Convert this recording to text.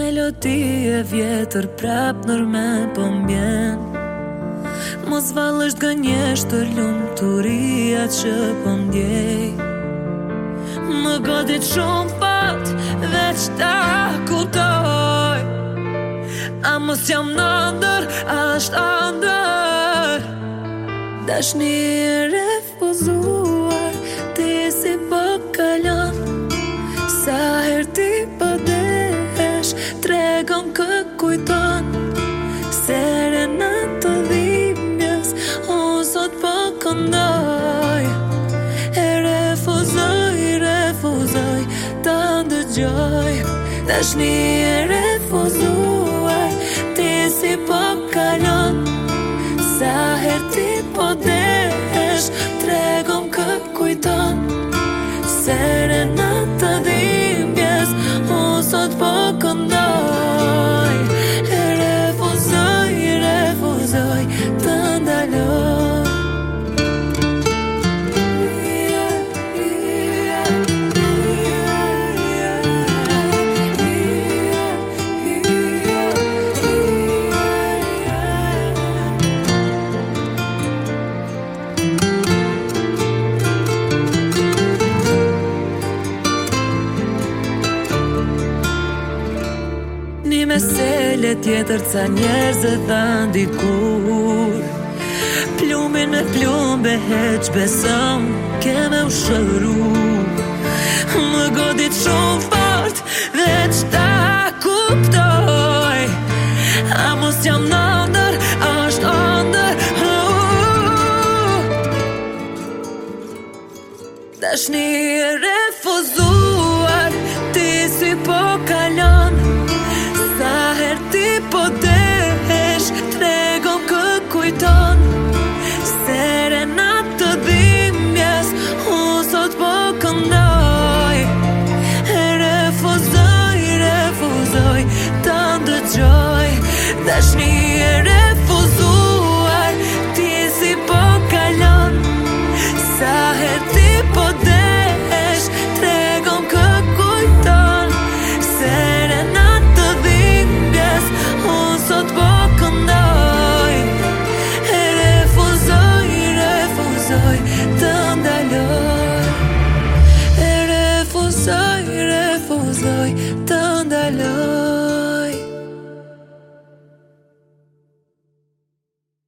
Me e vjetër prap nërme po mbjen Mos val është gënjesht të lumë të ria që po ndjej Më godit shumë pat dhe ta kutoj A mos jam nëndër, a është andër Dash një refuzuar kujton Sere në të dhimjes O sot për po këndoj E refuzoj, refuzoj Të ndëgjoj Dhe shni e refuzuar Ti si për po kalon Sa her ti po desh Tregom kë kujton Sere në të dhimjes veselje tjetër ca njerëz e dhan dikur Plumin në plume heq besëm keme u shëru Më godit shumë fort dhe që ta kuptoj A mos jam në ndër, ashtë ndër Dashni refuzu gjoj Dhe shni e refuzuar Ti si po kalon Sa her ti po desh Tregon kë kujton Se re në të dhingës Unë sot po këndoj E refuzoj, refuzoj Të ndaloj E refuzoj, refuzoj Të ndaloj